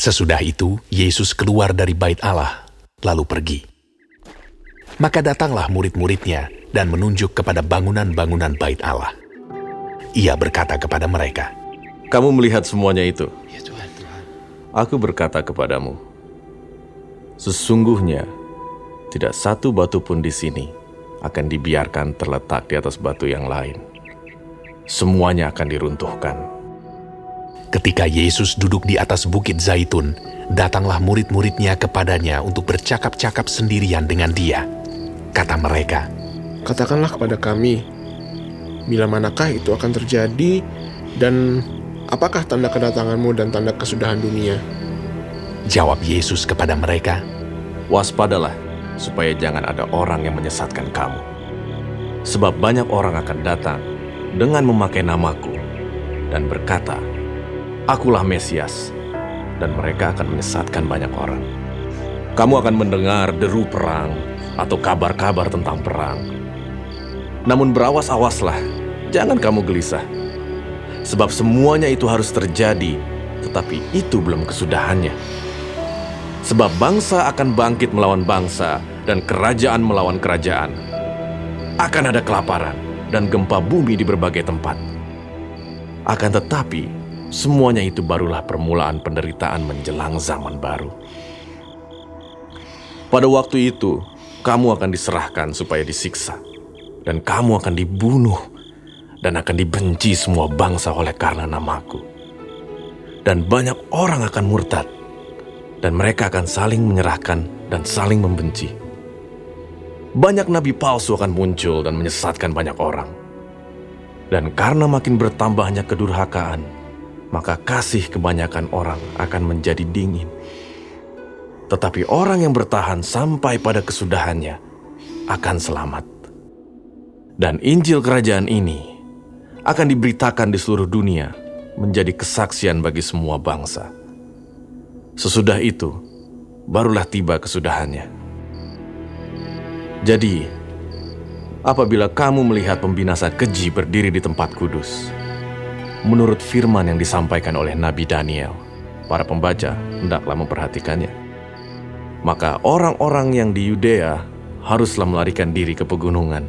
Sesudah itu, Yesus keluar dari bait Allah, lalu pergi. Maka datanglah murid-muridnya dan menunjuk kepada bangunan-bangunan bait Allah. Ia berkata kepada mereka, Kamu melihat semuanya itu? Aku berkata kepadamu, sesungguhnya tidak satu batu pun di sini akan dibiarkan terletak di atas batu yang lain. Semuanya akan diruntuhkan. Ketika Yesus duduk di atas bukit Zaitun, datanglah murid-muridnya kepadanya untuk bercakap-cakap sendirian dengan dia. Kata mereka, Katakanlah kepada kami, bila manakah itu akan terjadi dan apakah tanda kedatanganmu dan tanda kesudahan dunia? Jawab Yesus kepada mereka, Waspadalah, supaya jangan ada orang yang menyesatkan kamu. Sebab banyak orang akan datang dengan memakai namaku dan berkata, Akulah Mesias, dan mereka akan menyesatkan banyak orang. Kamu akan mendengar deru perang atau kabar-kabar tentang perang. Namun berawas-awaslah, jangan kamu gelisah. Sebab semuanya itu harus terjadi, tetapi itu belum kesudahannya. Sebab bangsa akan bangkit melawan bangsa dan kerajaan melawan kerajaan. Akan ada kelaparan dan gempa bumi di berbagai tempat. Akan tetapi, semuanya itu barulah permulaan penderitaan menjelang zaman baru. Pada waktu itu, kamu akan diserahkan supaya disiksa, dan kamu akan dibunuh, dan akan dibenci semua bangsa oleh karena namaku. Dan banyak orang akan murtad, dan mereka akan saling menyerahkan dan saling membenci. Banyak nabi palsu akan muncul dan menyesatkan banyak orang. Dan karena makin bertambahnya kedurhakaan, maka kasih kebanyakan orang akan menjadi dingin. Tetapi orang yang bertahan sampai pada kesudahannya akan selamat. Dan Injil Kerajaan ini akan diberitakan di seluruh dunia menjadi kesaksian bagi semua bangsa. Sesudah itu, barulah tiba kesudahannya. Jadi, apabila kamu melihat pembinasa keji berdiri di tempat kudus, menurut firman yang disampaikan oleh Nabi Daniel, para pembaca hendaklah memperhatikannya. Maka orang-orang yang di Yudea haruslah melarikan diri ke pegunungan.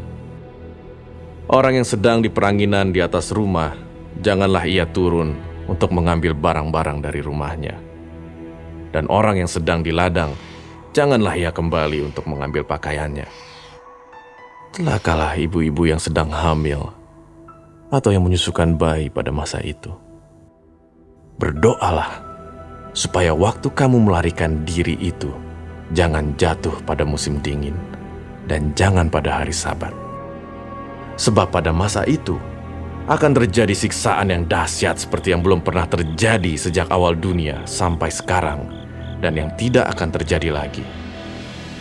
Orang yang sedang di peranginan di atas rumah, janganlah ia turun untuk mengambil barang-barang dari rumahnya. Dan orang yang sedang di ladang, janganlah ia kembali untuk mengambil pakaiannya. Celakalah ibu-ibu yang sedang hamil atau yang menyusukan bayi pada masa itu. Berdoalah supaya waktu kamu melarikan diri itu jangan jatuh pada musim dingin dan jangan pada hari Sabat. Sebab pada masa itu akan terjadi siksaan yang dahsyat seperti yang belum pernah terjadi sejak awal dunia sampai sekarang dan yang tidak akan terjadi lagi.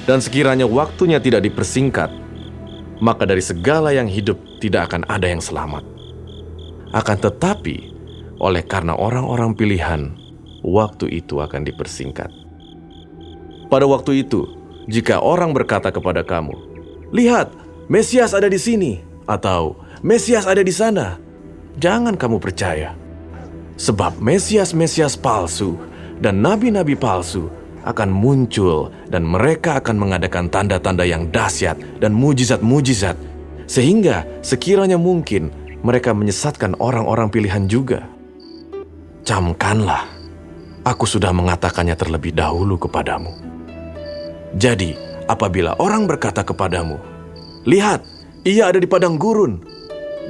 Dan sekiranya waktunya tidak dipersingkat, maka dari segala yang hidup tidak akan ada yang selamat. Akan tetapi, oleh karena orang-orang pilihan, waktu itu akan dipersingkat. Pada waktu itu, jika orang berkata kepada kamu, "Lihat, Mesias ada di sini," atau "Mesias ada di sana," jangan kamu percaya. Sebab Mesias-Mesias palsu dan nabi-nabi palsu akan muncul dan mereka akan mengadakan tanda-tanda yang dahsyat dan mujizat-mujizat sehingga sekiranya mungkin mereka menyesatkan orang-orang pilihan juga. Camkanlah, aku sudah mengatakannya terlebih dahulu kepadamu. Jadi, apabila orang berkata kepadamu, "Lihat, ia ada di padang gurun,"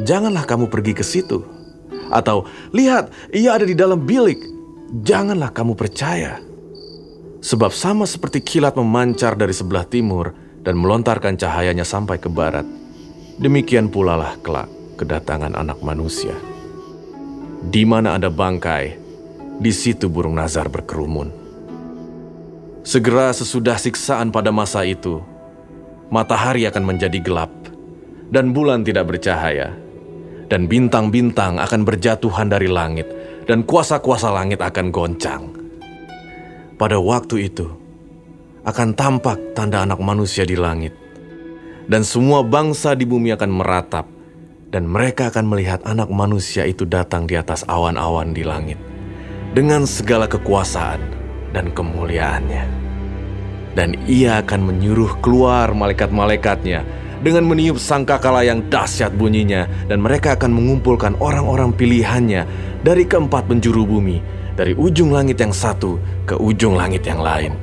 janganlah kamu pergi ke situ. Atau, "Lihat, ia ada di dalam bilik," janganlah kamu percaya. Sebab sama seperti kilat memancar dari sebelah timur dan melontarkan cahayanya sampai ke barat, demikian pula lah kelak kedatangan anak manusia. Di mana ada bangkai, di situ burung nazar berkerumun. Segera sesudah siksaan pada masa itu, matahari akan menjadi gelap, dan bulan tidak bercahaya, dan bintang-bintang akan berjatuhan dari langit, dan kuasa-kuasa langit akan goncang. Pada waktu itu, akan tampak tanda anak manusia di langit, dan semua bangsa di bumi akan meratap, dan mereka akan melihat anak manusia itu datang di atas awan-awan di langit, dengan segala kekuasaan dan kemuliaannya. Dan ia akan menyuruh keluar malaikat-malaikatnya dengan meniup sangkakala yang dahsyat bunyinya dan mereka akan mengumpulkan orang-orang pilihannya dari keempat penjuru bumi, dari ujung langit yang satu ke ujung langit yang lain.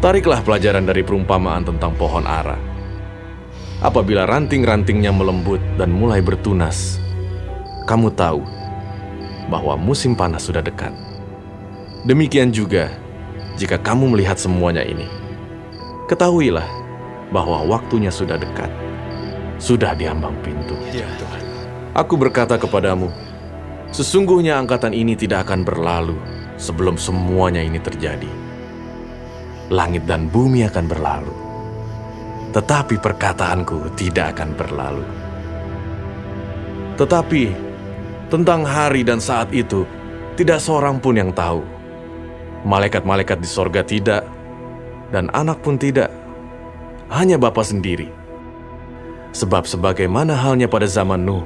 Tariklah pelajaran dari perumpamaan tentang pohon ara. Apabila ranting-rantingnya melembut dan mulai bertunas, kamu tahu bahwa musim panas sudah dekat. Demikian juga jika kamu melihat semuanya ini. Ketahuilah bahwa waktunya sudah dekat. Sudah diambang pintu. Ya Tuhan. Aku berkata kepadamu, sesungguhnya angkatan ini tidak akan berlalu sebelum semuanya ini terjadi. Langit dan bumi akan berlalu, tetapi perkataanku tidak akan berlalu. Tetapi tentang hari dan saat itu, tidak seorang pun yang tahu. Malaikat-malaikat di sorga tidak, dan anak pun tidak. Hanya Bapa sendiri. Sebab sebagaimana halnya pada zaman Nuh,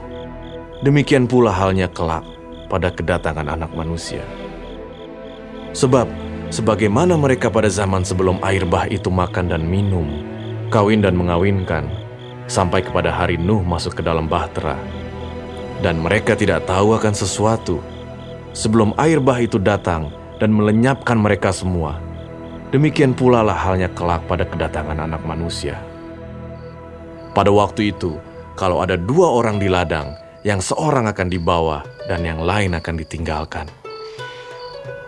demikian pula halnya kelak pada kedatangan anak manusia. Sebab sebagaimana mereka pada zaman sebelum air bah itu makan dan minum, kawin dan mengawinkan, sampai kepada hari Nuh masuk ke dalam bahtera, dan mereka tidak tahu akan sesuatu sebelum air bah itu datang dan melenyapkan mereka semua. Demikian pula lah halnya kelak pada kedatangan anak manusia. Pada waktu itu, kalau ada dua orang di ladang, yang seorang akan dibawa dan yang lain akan ditinggalkan.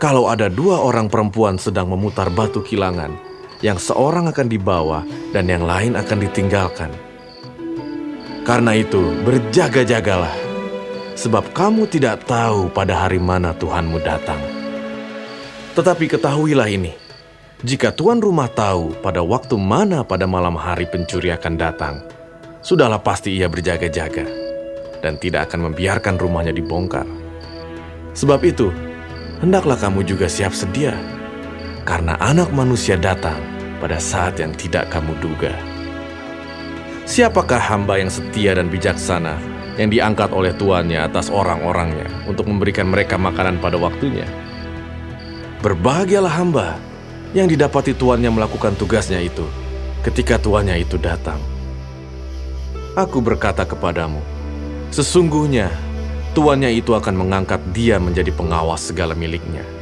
Kalau ada dua orang perempuan sedang memutar batu kilangan, yang seorang akan dibawa dan yang lain akan ditinggalkan. Karena itu, berjaga-jagalah sebab kamu tidak tahu pada hari mana Tuhanmu datang. Tetapi ketahuilah ini, jika tuan rumah tahu pada waktu mana pada malam hari pencuri akan datang, sudahlah pasti ia berjaga-jaga dan tidak akan membiarkan rumahnya dibongkar. Sebab itu, hendaklah kamu juga siap sedia, karena anak manusia datang pada saat yang tidak kamu duga. Siapakah hamba yang setia dan bijaksana yang diangkat oleh tuannya atas orang-orangnya untuk memberikan mereka makanan pada waktunya? Berbahagialah hamba yang didapati tuannya melakukan tugasnya itu ketika tuannya itu datang. Aku berkata kepadamu, sesungguhnya tuannya itu akan mengangkat dia menjadi pengawas segala miliknya.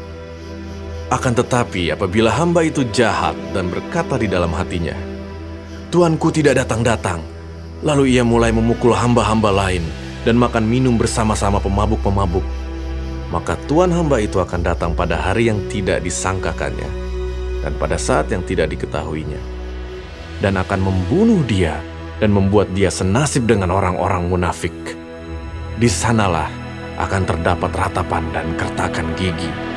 Akan tetapi apabila hamba itu jahat dan berkata di dalam hatinya, Tuanku tidak datang-datang, lalu ia mulai memukul hamba-hamba lain dan makan minum bersama-sama pemabuk-pemabuk, maka tuan hamba itu akan datang pada hari yang tidak disangkakannya dan pada saat yang tidak diketahuinya, dan akan membunuh dia dan membuat dia senasib dengan orang-orang munafik. Di sanalah akan terdapat ratapan dan kertakan gigi.